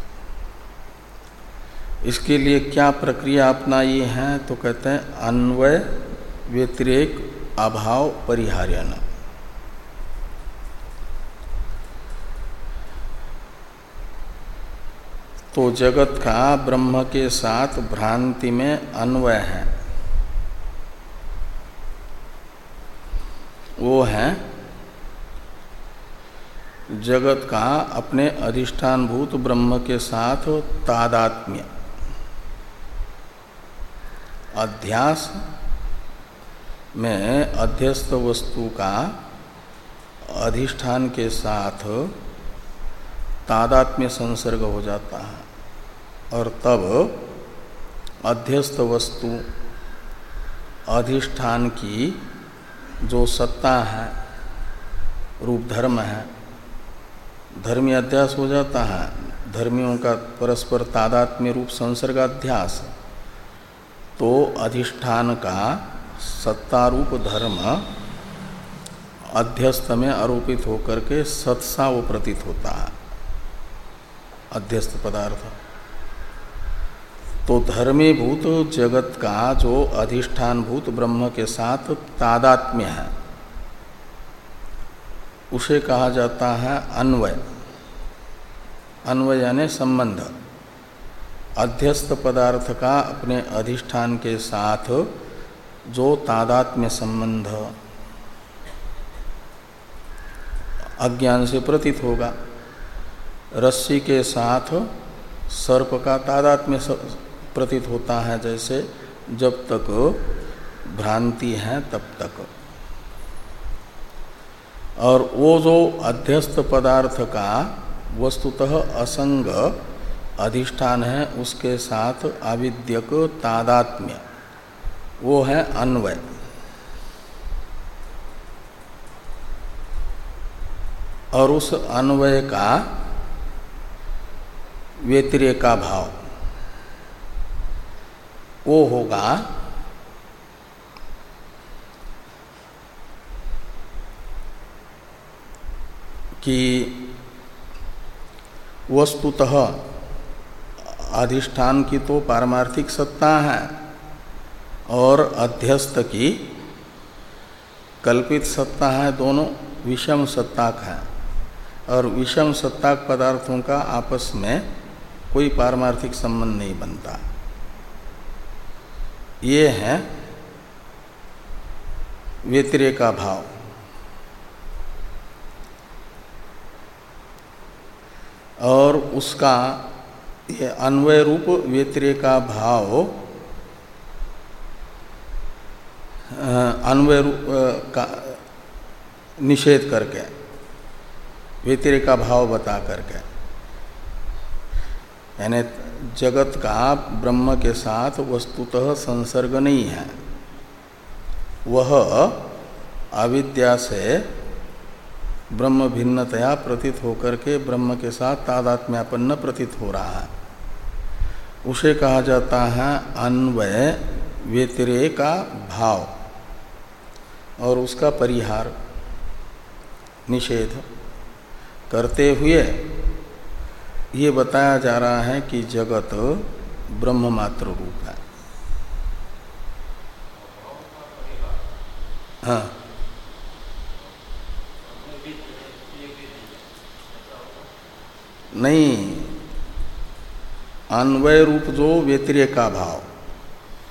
इसके लिए क्या प्रक्रिया अपनाई है? तो कहते हैं, अन्वय व्यतिरेक अभाव परिहार्यन। तो जगत का ब्रह्म के साथ भ्रांति में अन्वय है। वो है, जगत का अपने अधिष्ठानभूत ब्रह्म के साथ तादात्म्य। अध्यास में अध्यस्त वस्तु का अधिष्ठान के साथ तादात्म्य संसर्ग हो जाता है और तब अध्यस्त वस्तु अधिष्ठान की जो सत्ता है, रूप धर्म है, धर्मी अध्यास हो जाता है। धर्मियों का परस्पर तादात्म्य रूप संसर्गाध्यास तो अधिष्ठान का सत्तारूप धर्म अध्यस्त में आरोपित होकर के सत्सा वो प्रतीत होता है। अध्यस्त पदार्थ। तो धर्मीभूत जगत का जो अधिष्ठान भूत ब्रह्म के साथ तादात्म्य है, उसे कहा जाता है अन्वय। अन्वय यानी संबंध। अध्यस्त पदार्थ का अपने अधिष्ठान के साथ जो तादात्म्य संबंध अज्ञान से प्रतीत होगा। रस्सी के साथ सर्प का तादात्म्य प्रतीत होता है, जैसे जब तक भ्रांति है तब तक। और वो जो अध्यस्त पदार्थ का वस्तुतः असंग अधिष्ठान है, उसके साथ आविद्यक तादात्म्य। वो है अन्वय। और उस अन्वय का व्यतिरेका भाव, वो होगा कि वस्तुतः अधिष्ठान की तो पारमार्थिक सत्ता है और अध्यस्त की कल्पित सत्ता है, दोनों विषम सत्ताक है। और विषम सत्ताक पदार्थों का आपस में कोई पारमार्थिक संबंध नहीं बनता। ये है व्यतिरेका भाव। और उसका ये अन्वय रूप व्यतिरेका भाव अन्वय रूप का, निषेध करके, व्यतिरेका भाव बता करके। यानी जगत का ब्रह्म के साथ वस्तुतः संसर्ग नहीं है। वह अविद्या से ब्रह्म भिन्नतया प्रतीत होकर के ब्रह्म के साथ तादात्म्यापन्न प्रतीत हो रहा है। उसे कहा जाता है अन्वय व्यतिरय का भाव और उसका परिहार, निषेध करते हुए ये बताया जा रहा है कि जगत ब्रह्म मात्र रूप है। हाँ। नहीं। अन्वय रूप जो व्यतिरेक का भाव।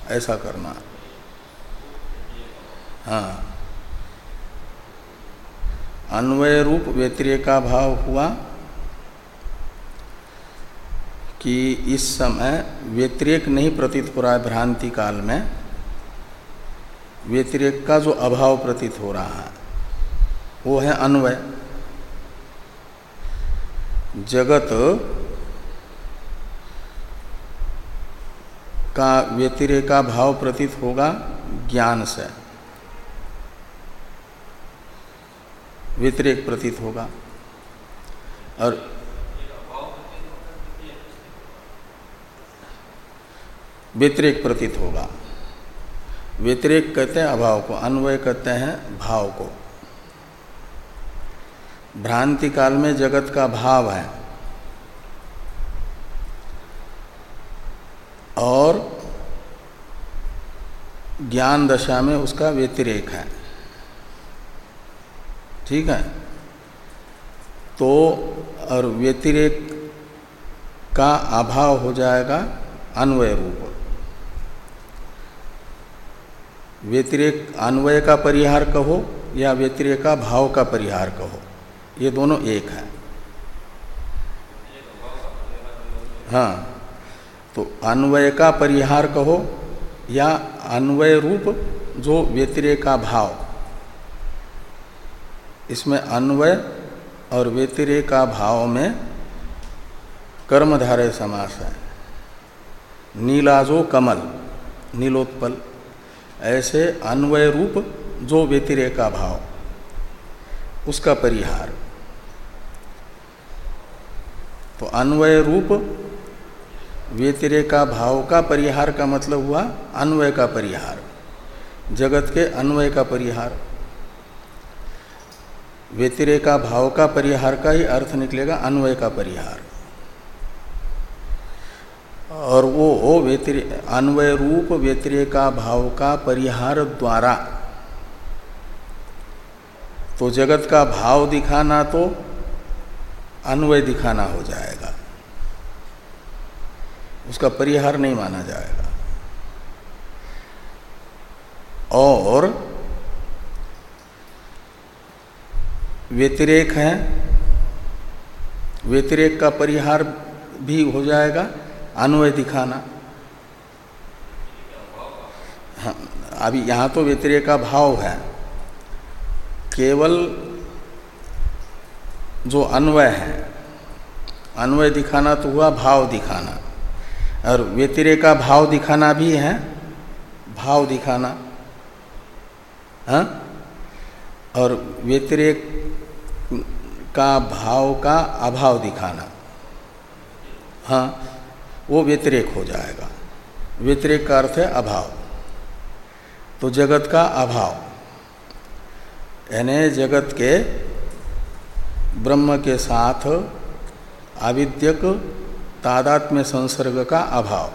ऐसा करना। हाँ। अन्वय रूप व्यतिरेक का भाव हुआ कि इस समय व्यतिरेक नहीं प्रतीत हो रहा है भ्रांति काल में। व्यतिरेक का जो अभाव प्रतीत हो रहा है, वो है अन्वय। जगत का व्यतिरेका भाव प्रतीत होगा ज्ञान से। व्यतिरेक प्रतीत होगा। और व्यतिरेक प्रतीत होगा। व्यतिरेक कहते हैं अभाव को, अन्वय कहते हैं भाव को। भ्रांति काल में जगत का भाव है। और ज्ञान दशा में उसका व्यतिरेक है। ठीक है? तो और व्यतिरेक का अभाव हो जाएगा अन्वय रूप। व्यतिरेक अन्वय का परिहार कहो या व्यतिरेक का भाव का परिहार कहो। ये दोनों एक है। हाँ तो अन्वय का परिहार कहो या अन्वय रूप जो व्यतिरेका भाव। इसमें अन्वय और व्यतिरेका भाव में कर्मधारय समास है। नीलाजो कमल, नीलोत्पल, ऐसे अन्वय रूप जो व्यतिरेका भाव। उसका परिहार। तो अन्वय रूप व्यतिरेका भाव का परिहार का मतलब हुआ अन्वय का परिहार, जगत के अन्वय का परिहार। व्यतिरेका भाव का परिहार का ही अर्थ निकलेगा अन्वय का परिहार। और वो हो व्यतिरे अन्वय रूप व्यतिरेका भाव का परिहार द्वारा। तो जगत का भाव दिखाना तो अन्वय दिखाना हो जाएगा। उसका परिहार नहीं माना जाएगा। और व्यतिरेक है, व्यतिरेक का परिहार भी हो जाएगा, अन्वय दिखाना। हाँ अभी यहाँ तो व्यतिरेक का भाव है। केवल जो अन्वय है, अन्वय दिखाना तो हुआ भाव दिखाना, और व्यतिरेका भाव दिखाना भी है, भाव दिखाना हाँ? और व्यतिरेक का भाव का अभाव दिखाना हाँ? वो व्यतिरेक हो जाएगा। व्यतिरेक का अर्थ है अभाव। तो जगत का अभाव। यानी जगत के, ब्रह्म के साथ आविद्यक तादात्म्य संसर्ग का अभाव।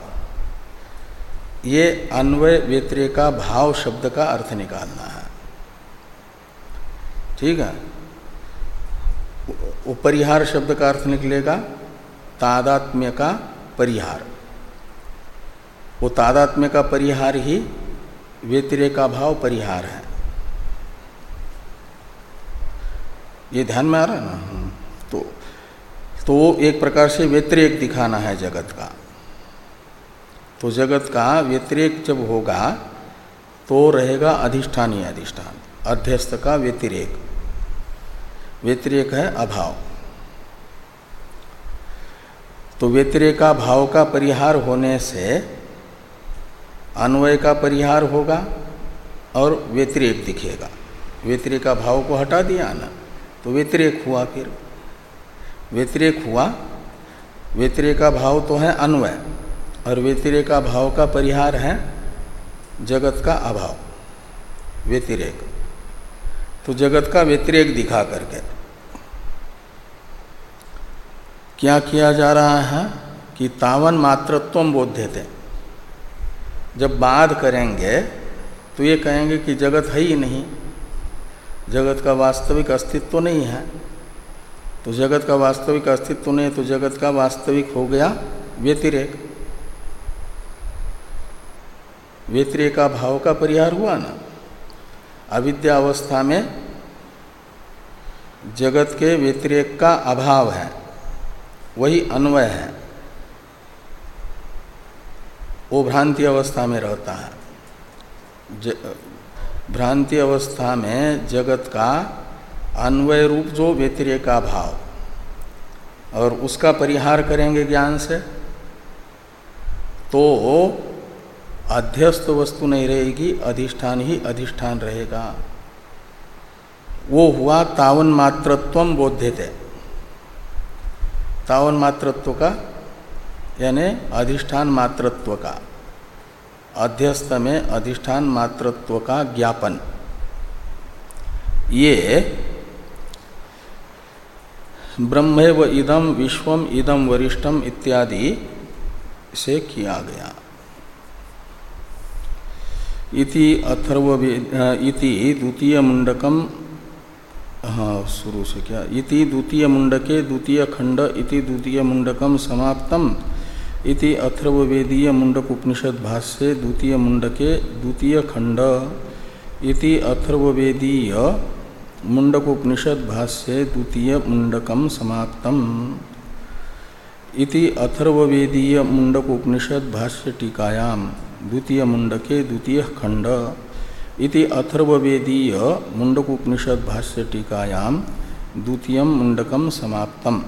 ये अन्वय व्यतिरेक का भाव शब्द का अर्थ निकालना है। ठीक है? वो परिहार शब्द का अर्थ निकलेगा, तादात्म्य का परिहार। वो तादात्म्य का परिहार ही व्यतिरेक का भाव परिहार है। ये ध्यान में आ रहा है ना? हम्म। तो तो एक प्रकार से व्यतिरेक दिखाना है जगत का। तो जगत का व्यतिरेक जब होगा तो रहेगा अधिष्ठान ही अधिष्ठान। अध्यस्त का व्यतिरेक। व्यतिरेक है अभाव। तो व्यतिरेका भाव का परिहार होने से अन्वय का परिहार होगा और व्यतिरेक दिखेगा। व्यतिरेका भाव को हटा दिया ना। तो व्यतिरेक हुआ फिर। व्यतिरेक हुआ। व्यतिरेका भाव तो है अन्वय, और व्यतिरेका भाव का परिहार है जगत का अभाव, व्यतिरेक। तो जगत का व्यतिरेक दिखा करके क्या किया जा रहा है कि तावन मातृत्व बोध्य थे। जब बाध करेंगे तो ये कहेंगे कि जगत है ही नहीं जगत का वास्तविक अस्तित्व तो नहीं है। तो जगत का वास्तविक अस्तित्व तो नहीं तो जगत का वास्तविक हो गया व्यतिरेक। व्यतिरेक भाव का परिहार हुआ ना। अविद्या अवस्था में जगत के व्यतिरेक का अभाव है, वही अन्वय है। वो भ्रांति अवस्था में रहता है। भ्रांति अवस्था में जगत का अन्वय रूप जो व्यतिरेक का भाव। और उसका परिहार करेंगे ज्ञान से। तो अध्यस्त वस्तु नहीं रहेगी, अधिष्ठान ही अधिष्ठान रहेगा। वो हुआ तावन मात्रत्व बोध्यते। तावन मात्रत्व का, यानी अधिष्ठान मात्रत्व का। अध्यस्त में अधिष्ठान मात्रत्व का ज्ञापन। ये ब्रह्मेव इदम विश्वम इदम वरिष्ठम इत्यादि से किया गया। इति इति द्वितीय मुंडकम हाँ शुरू से क्या? इति द्वितीय मुंडके द्वितीय खंड इति द्वितीय मुंडकम समाप्तम। इति अथर्वेदीय मुंडक उपनिषद भाष्य द्वितीय मुंडके द्वितीय खंड इति अथर्वेदीय मुंडक उपनिषद भाष्य द्वितीय मुंडकम समाप्तम। इति अथर्वेदीय मुंडक उपनिषद भाष्य टीकायाम द्वितीय मुंडके द्वितीय खंड इति अथर्वेदीय मुंडक उपनिषद भाष्य टीकायाम द्वितीय मुंडकम समाप्तम।